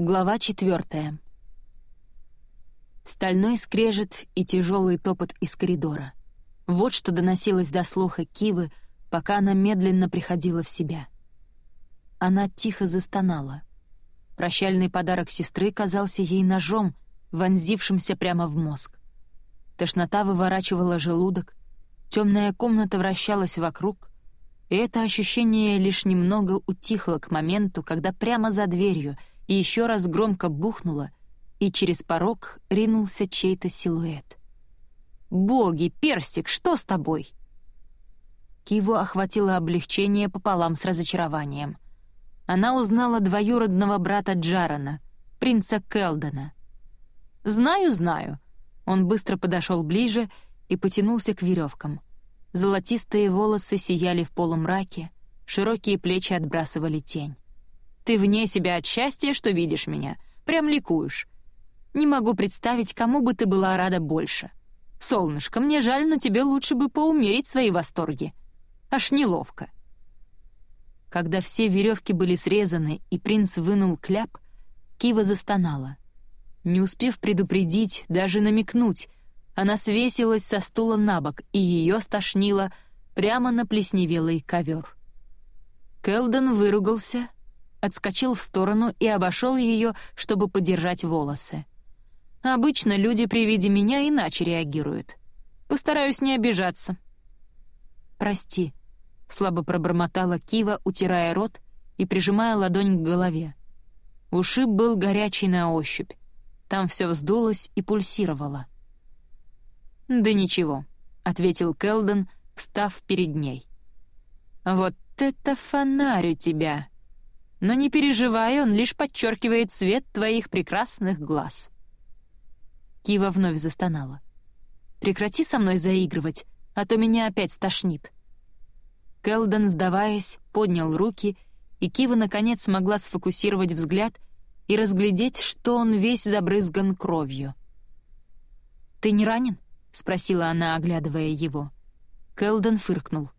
Глава четвертая. Стальной скрежет и тяжелый топот из коридора. Вот что доносилось до слуха Кивы, пока она медленно приходила в себя. Она тихо застонала. Прощальный подарок сестры казался ей ножом, вонзившимся прямо в мозг. Тошнота выворачивала желудок, темная комната вращалась вокруг, и это ощущение лишь немного утихло к моменту, когда прямо за дверью — и еще раз громко бухнуло, и через порог ринулся чей-то силуэт. «Боги, Персик, что с тобой?» Киву охватило облегчение пополам с разочарованием. Она узнала двоюродного брата Джарана, принца Келдена. «Знаю, знаю». Он быстро подошел ближе и потянулся к веревкам. Золотистые волосы сияли в полумраке, широкие плечи отбрасывали тень. Ты вне себя от счастья, что видишь меня. Прям ликуешь. Не могу представить, кому бы ты была рада больше. Солнышко, мне жаль, но тебе лучше бы поумерить свои восторги. Аж неловко. Когда все веревки были срезаны и принц вынул кляп, Кива застонала. Не успев предупредить, даже намекнуть, она свесилась со стула на бок, и ее стошнило прямо на плесневелый ковер. Келден выругался, отскочил в сторону и обошел ее, чтобы подержать волосы. Обычно люди при виде меня иначе реагируют. Постараюсь не обижаться. «Прости», — слабо пробормотала Кива, утирая рот и прижимая ладонь к голове. Ушиб был горячий на ощупь. Там все вздулось и пульсировало. «Да ничего», — ответил Келден, встав перед ней. «Вот это фонарь у тебя!» Но не переживай, он лишь подчеркивает цвет твоих прекрасных глаз». Кива вновь застонала. «Прекрати со мной заигрывать, а то меня опять стошнит». Келден, сдаваясь, поднял руки, и Кива, наконец, смогла сфокусировать взгляд и разглядеть, что он весь забрызган кровью. «Ты не ранен?» — спросила она, оглядывая его. Келден фыркнул.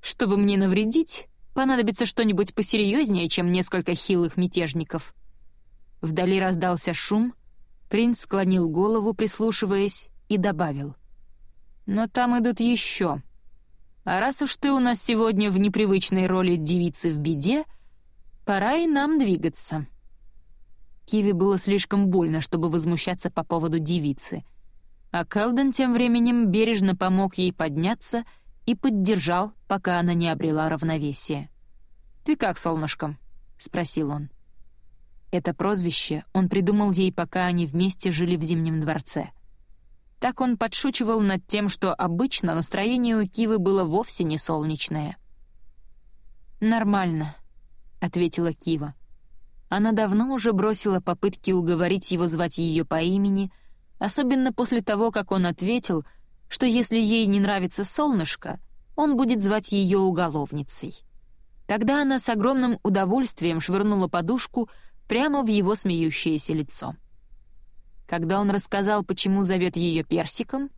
«Чтобы мне навредить, Понадобится что-нибудь посерьезнее, чем несколько хилых мятежников. Вдали раздался шум, принц склонил голову, прислушиваясь, и добавил. «Но там идут еще. А раз уж ты у нас сегодня в непривычной роли девицы в беде, пора и нам двигаться». Киви было слишком больно, чтобы возмущаться по поводу девицы. А Келден тем временем бережно помог ей подняться — и поддержал, пока она не обрела равновесие. «Ты как, солнышко?» — спросил он. Это прозвище он придумал ей, пока они вместе жили в Зимнем дворце. Так он подшучивал над тем, что обычно настроение у Кивы было вовсе не солнечное. «Нормально», — ответила Кива. Она давно уже бросила попытки уговорить его звать ее по имени, особенно после того, как он ответил — что если ей не нравится солнышко, он будет звать ее уголовницей. Тогда она с огромным удовольствием швырнула подушку прямо в его смеющееся лицо. Когда он рассказал, почему зовет ее персиком,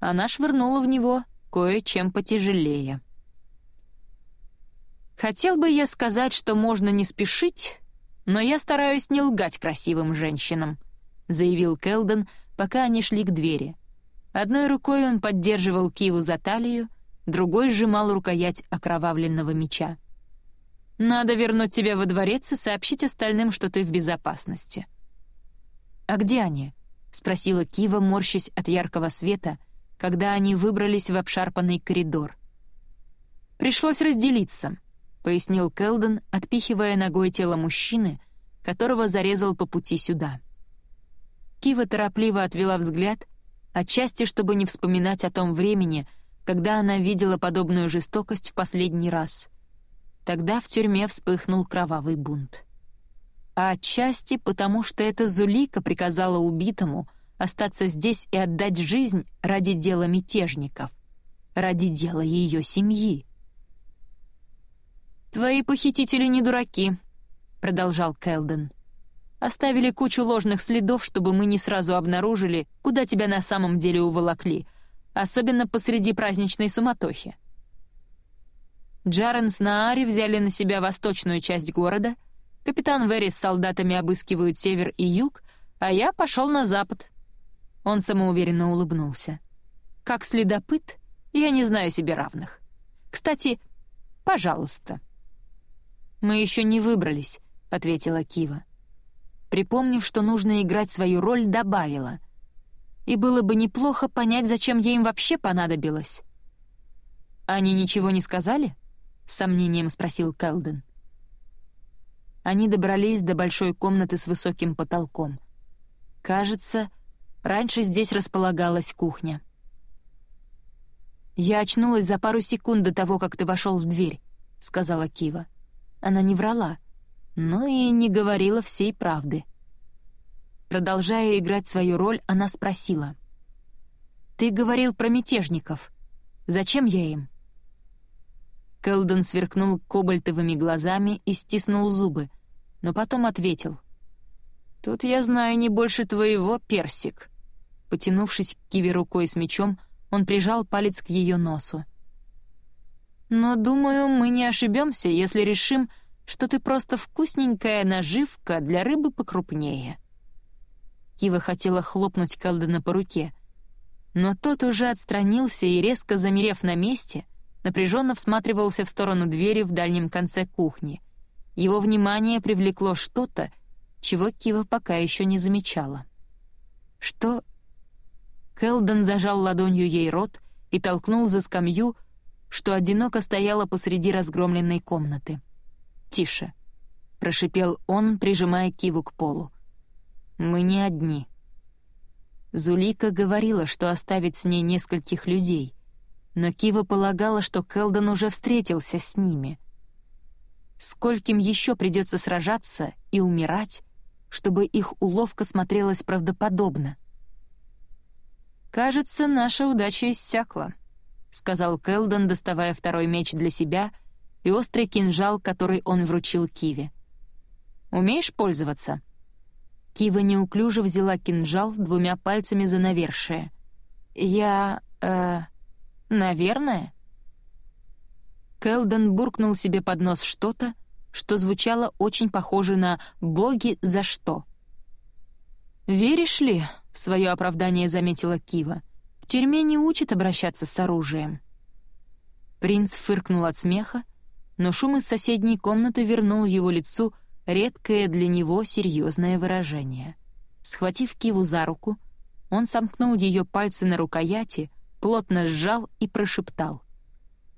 она швырнула в него кое-чем потяжелее. «Хотел бы я сказать, что можно не спешить, но я стараюсь не лгать красивым женщинам», — заявил Келден, пока они шли к двери — Одной рукой он поддерживал Киву за талию, другой сжимал рукоять окровавленного меча. «Надо вернуть тебя во дворец и сообщить остальным, что ты в безопасности». «А где они?» — спросила Кива, морщась от яркого света, когда они выбрались в обшарпанный коридор. «Пришлось разделиться», — пояснил Келден, отпихивая ногой тело мужчины, которого зарезал по пути сюда. Кива торопливо отвела взгляд отчасти чтобы не вспоминать о том времени, когда она видела подобную жестокость в последний раз. Тогда в тюрьме вспыхнул кровавый бунт. А отчасти потому, что эта Зулика приказала убитому остаться здесь и отдать жизнь ради дела мятежников, ради дела ее семьи. «Твои похитители не дураки», — продолжал Келден. Оставили кучу ложных следов, чтобы мы не сразу обнаружили, куда тебя на самом деле уволокли, особенно посреди праздничной суматохи. Джарен с Наари взяли на себя восточную часть города, Капитан Вэри с солдатами обыскивают север и юг, а я пошел на запад». Он самоуверенно улыбнулся. «Как следопыт, я не знаю себе равных. Кстати, пожалуйста». «Мы еще не выбрались», — ответила Кива. Припомнив, что нужно играть свою роль, добавила. «И было бы неплохо понять, зачем ей им вообще понадобилось». «Они ничего не сказали?» — с сомнением спросил Кэлден. Они добрались до большой комнаты с высоким потолком. Кажется, раньше здесь располагалась кухня. «Я очнулась за пару секунд до того, как ты вошел в дверь», — сказала Кива. Она не врала, но и не говорила всей правды. Продолжая играть свою роль, она спросила. «Ты говорил про мятежников. Зачем я им?» Кэлден сверкнул кобальтовыми глазами и стиснул зубы, но потом ответил. «Тут я знаю не больше твоего, персик». Потянувшись к Киве рукой с мечом, он прижал палец к ее носу. «Но, думаю, мы не ошибемся, если решим, что ты просто вкусненькая наживка для рыбы покрупнее». Кива хотела хлопнуть Кэлдена по руке, но тот уже отстранился и, резко замерев на месте, напряженно всматривался в сторону двери в дальнем конце кухни. Его внимание привлекло что-то, чего Кива пока еще не замечала. «Что?» Келден зажал ладонью ей рот и толкнул за скамью, что одиноко стояла посреди разгромленной комнаты. «Тише», — прошипел он, прижимая Киву к полу. «Мы не одни». Зулика говорила, что оставит с ней нескольких людей — но Кива полагала, что Келдон уже встретился с ними. Скольким еще придется сражаться и умирать, чтобы их уловка смотрелась правдоподобно? «Кажется, наша удача иссякла», — сказал Келдон, доставая второй меч для себя и острый кинжал, который он вручил Киве. «Умеешь пользоваться?» Кива неуклюже взяла кинжал двумя пальцами за навершие. «Я... э...» «Наверное». Келден буркнул себе под нос что-то, что звучало очень похоже на «боги за что». «Веришь ли?» — в свое оправдание заметила Кива. «В тюрьме не учат обращаться с оружием». Принц фыркнул от смеха, но шум из соседней комнаты вернул его лицу редкое для него серьезное выражение. Схватив Киву за руку, он сомкнул ее пальцы на рукояти — плотно сжал и прошептал.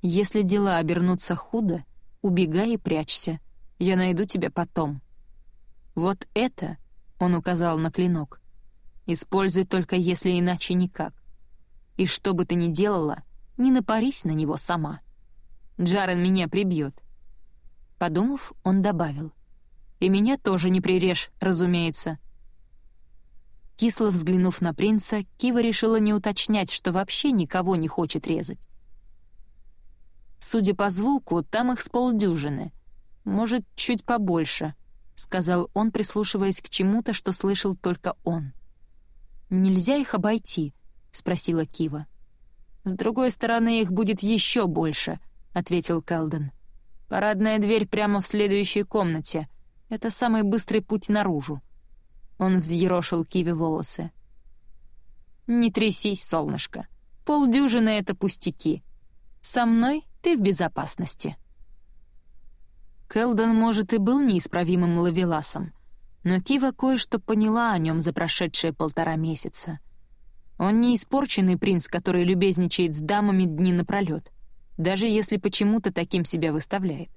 «Если дела обернутся худо, убегай и прячься. Я найду тебя потом». «Вот это», — он указал на клинок, — «используй только если иначе никак. И что бы ты ни делала, не напарись на него сама. Джарен меня прибьет». Подумав, он добавил. «И меня тоже не прирежь, разумеется. Кисло взглянув на принца, Кива решила не уточнять, что вообще никого не хочет резать. «Судя по звуку, там их с полдюжины. Может, чуть побольше», — сказал он, прислушиваясь к чему-то, что слышал только он. «Нельзя их обойти?» — спросила Кива. «С другой стороны, их будет еще больше», — ответил Калден. «Парадная дверь прямо в следующей комнате. Это самый быстрый путь наружу». Он взъерошил Киви волосы. «Не трясись, солнышко. Полдюжины — это пустяки. Со мной ты в безопасности». Келдон, может, и был неисправимым лавеласом, но Кива кое-что поняла о нем за прошедшие полтора месяца. Он не испорченный принц, который любезничает с дамами дни напролёт, даже если почему-то таким себя выставляет.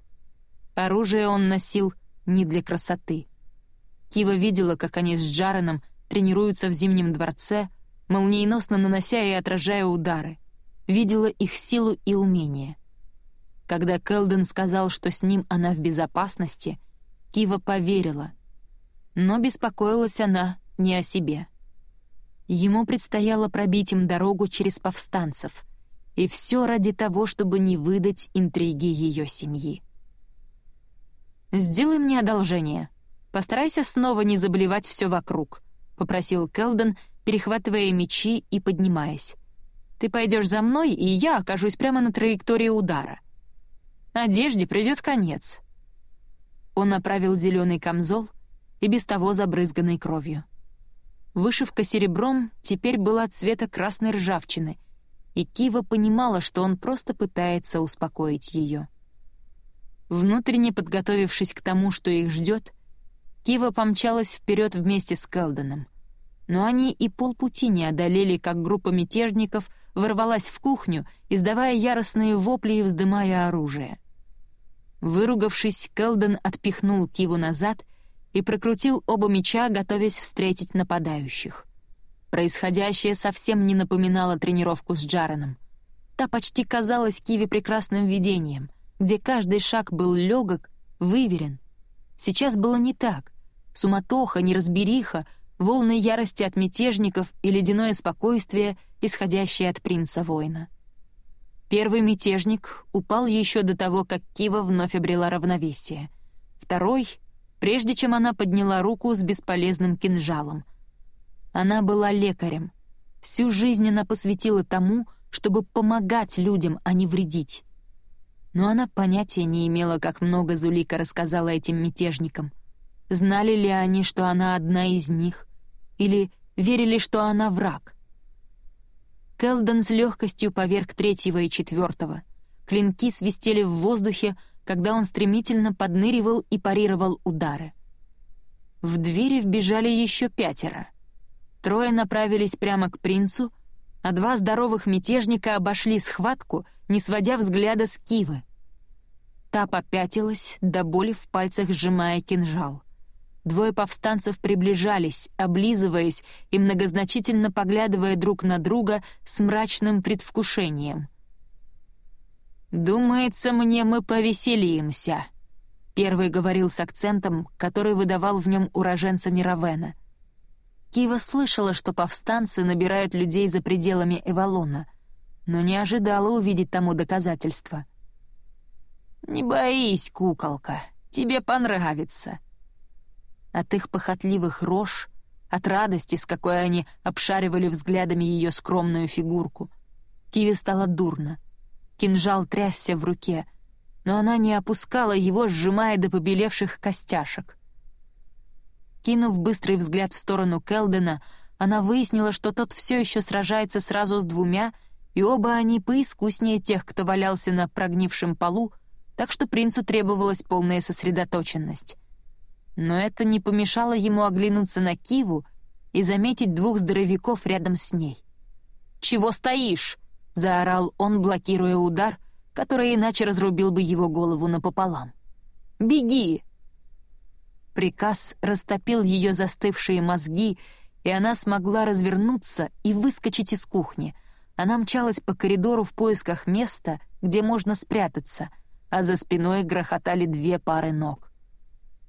Оружие он носил не для красоты — Кива видела, как они с Джареном тренируются в Зимнем дворце, молниеносно нанося и отражая удары. Видела их силу и умение. Когда Келден сказал, что с ним она в безопасности, Кива поверила. Но беспокоилась она не о себе. Ему предстояло пробить им дорогу через повстанцев, и все ради того, чтобы не выдать интриги ее семьи. «Сделай мне одолжение», Постарайся снова не заболевать все вокруг», — попросил Келден, перехватывая мечи и поднимаясь. «Ты пойдешь за мной, и я окажусь прямо на траектории удара. Одежде придет конец». он направил зеленый камзол и без того забрызганный кровью. Вышивка серебром теперь была цвета красной ржавчины, и Кива понимала, что он просто пытается успокоить ее. Внутренне подготовившись к тому, что их ждет, Кива помчалась вперед вместе с Келденом. Но они и полпути не одолели, как группа мятежников ворвалась в кухню, издавая яростные вопли и вздымая оружие — Выругавшись, Келден отпихнул Киву назад и прокрутил оба меча, готовясь встретить нападающих. Происходящее совсем не напоминало тренировку с Джареном. Та почти казалась Киве прекрасным видением, где каждый шаг был легок, выверен. Сейчас было не так. Суматоха, неразбериха, волны ярости от мятежников и ледяное спокойствие, исходящее от принца-воина. Первый мятежник упал еще до того, как Кива вновь обрела равновесие. Второй — прежде чем она подняла руку с бесполезным кинжалом. Она была лекарем. Всю жизнь она посвятила тому, чтобы помогать людям, а не вредить. Но она понятия не имела, как много Зулика рассказала этим мятежникам. Знали ли они, что она одна из них? Или верили, что она враг? Келден с легкостью поверг третьего и четвертого. Клинки свистели в воздухе, когда он стремительно подныривал и парировал удары. В двери вбежали еще пятеро. Трое направились прямо к принцу, а два здоровых мятежника обошли схватку, не сводя взгляда с Кивы. Та попятилась, до боли в пальцах сжимая кинжал. Двое повстанцев приближались, облизываясь и многозначительно поглядывая друг на друга с мрачным предвкушением. «Думается мне, мы повеселимся», — первый говорил с акцентом, который выдавал в нем уроженца Мировена. Кива слышала, что повстанцы набирают людей за пределами Эвалона, но не ожидала увидеть тому доказательства. «Не боись, куколка, тебе понравится», от их похотливых рож, от радости, с какой они обшаривали взглядами ее скромную фигурку. Киви стало дурно. Кинжал трясся в руке, но она не опускала его, сжимая до побелевших костяшек. Кинув быстрый взгляд в сторону Келдена, она выяснила, что тот все еще сражается сразу с двумя, и оба они поискуснее тех, кто валялся на прогнившем полу, так что принцу требовалась полная сосредоточенность но это не помешало ему оглянуться на Киву и заметить двух здоровяков рядом с ней. «Чего стоишь?» — заорал он, блокируя удар, который иначе разрубил бы его голову напополам. «Беги!» Приказ растопил ее застывшие мозги, и она смогла развернуться и выскочить из кухни. Она мчалась по коридору в поисках места, где можно спрятаться, а за спиной грохотали две пары ног.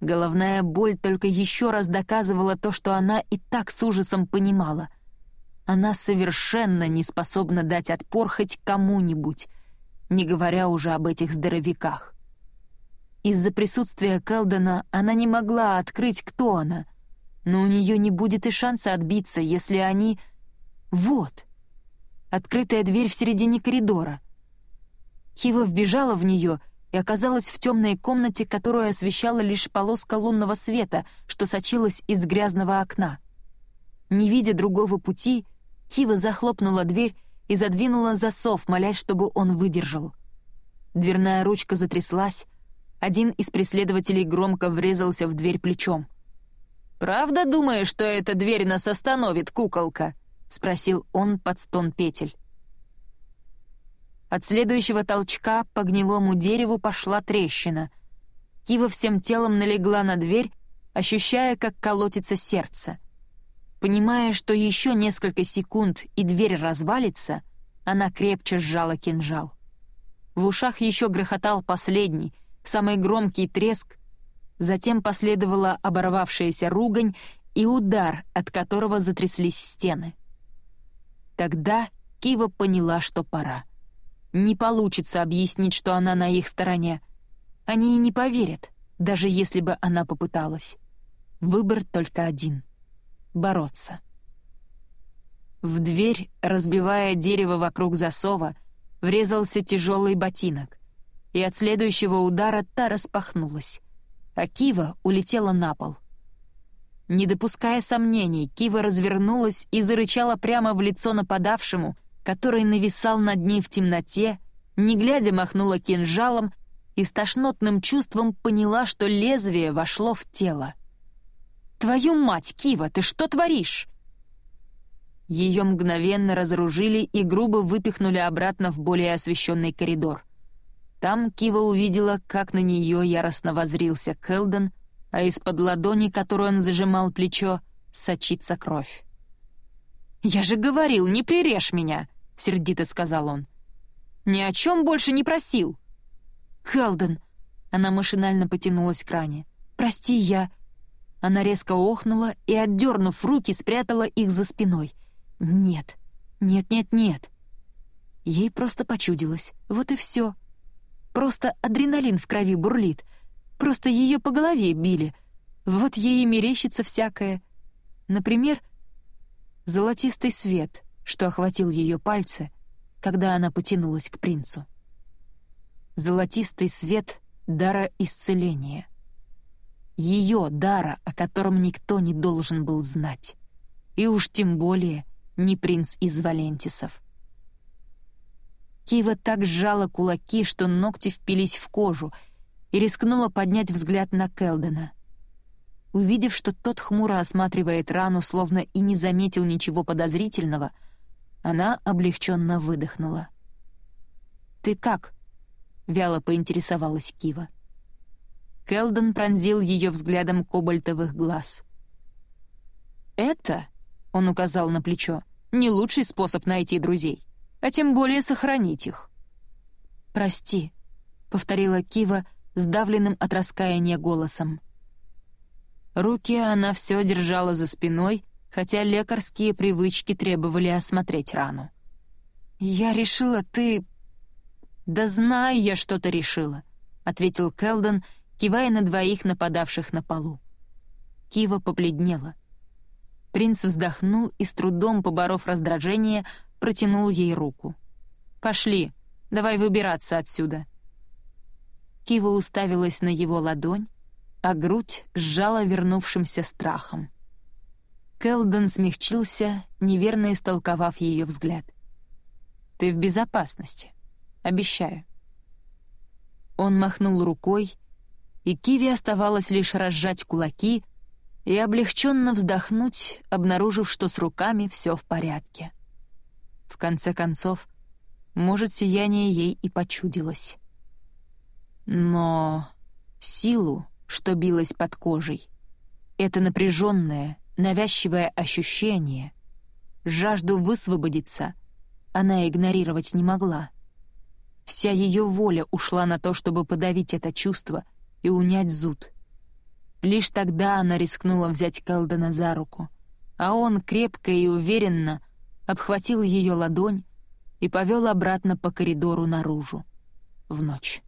Головная боль только еще раз доказывала то, что она и так с ужасом понимала. Она совершенно не способна дать отпор хоть кому-нибудь, не говоря уже об этих здоровяках. Из-за присутствия Келдена она не могла открыть, кто она, но у нее не будет и шанса отбиться, если они... Вот! Открытая дверь в середине коридора. Хива вбежала в нее и оказалась в темной комнате, которую освещала лишь полоска лунного света, что сочилась из грязного окна. Не видя другого пути, Кива захлопнула дверь и задвинула засов, молясь, чтобы он выдержал. Дверная ручка затряслась, один из преследователей громко врезался в дверь плечом. «Правда думаешь, что эта дверь нас остановит, куколка?» — спросил он под стон петель. От следующего толчка по гнилому дереву пошла трещина. Кива всем телом налегла на дверь, ощущая, как колотится сердце. Понимая, что еще несколько секунд и дверь развалится, она крепче сжала кинжал. В ушах еще грохотал последний, самый громкий треск, затем последовала оборвавшаяся ругань и удар, от которого затряслись стены. Тогда Кива поняла, что пора. Не получится объяснить, что она на их стороне. Они и не поверят, даже если бы она попыталась. Выбор только один — бороться. В дверь, разбивая дерево вокруг засова, врезался тяжелый ботинок, и от следующего удара та распахнулась. а Кива улетела на пол. Не допуская сомнений, Кива развернулась и зарычала прямо в лицо нападавшему, который нависал над ней в темноте, не глядя махнула кинжалом и с тошнотным чувством поняла, что лезвие вошло в тело. «Твою мать, Кива, ты что творишь?» Ее мгновенно разоружили и грубо выпихнули обратно в более освещенный коридор. Там Кива увидела, как на нее яростно возрился Келден, а из-под ладони, которую он зажимал плечо, сочится кровь. «Я же говорил, не прирежь меня!» — сердито сказал он. «Ни о чем больше не просил!» «Келден!» — она машинально потянулась к ране. «Прости, я...» Она резко охнула и, отдернув руки, спрятала их за спиной. «Нет, нет, нет, нет!» Ей просто почудилось. Вот и все. Просто адреналин в крови бурлит. Просто ее по голове били. Вот ей и мерещится всякое. Например, золотистый свет, что охватил ее пальцы, когда она потянулась к принцу. Золотистый свет дара исцеления. Ее дара, о котором никто не должен был знать. И уж тем более не принц из Валентисов. Кива так сжала кулаки, что ногти впились в кожу, и рискнула поднять взгляд на Келдена. Увидев, что тот хмуро осматривает рану, словно и не заметил ничего подозрительного, она облегченно выдохнула. «Ты как?» — вяло поинтересовалась Кива. Келден пронзил ее взглядом кобальтовых глаз. «Это?» — он указал на плечо. «Не лучший способ найти друзей а тем более сохранить их. «Прости», — повторила Кива сдавленным от раскаяния голосом. Руки она все держала за спиной, хотя лекарские привычки требовали осмотреть рану. «Я решила, ты...» «Да знаю я, что ты решила», — ответил Келден, кивая на двоих нападавших на полу. Кива побледнела. Принц вздохнул и, с трудом поборов раздражение, протянул ей руку. «Пошли, давай выбираться отсюда». Кива уставилась на его ладонь, а грудь сжала вернувшимся страхом. Келден смягчился, неверно истолковав ее взгляд. «Ты в безопасности. Обещаю». Он махнул рукой, и Киви оставалось лишь разжать кулаки и облегченно вздохнуть, обнаружив, что с руками все в порядке. В конце концов, может, сияние ей и почудилось. Но силу, что билась под кожей, это напряженное, навязчивое ощущение, жажду высвободиться, она игнорировать не могла. Вся ее воля ушла на то, чтобы подавить это чувство и унять зуд. Лишь тогда она рискнула взять Кэлдена за руку, а он крепко и уверенно обхватил ее ладонь и повел обратно по коридору наружу, в ночь.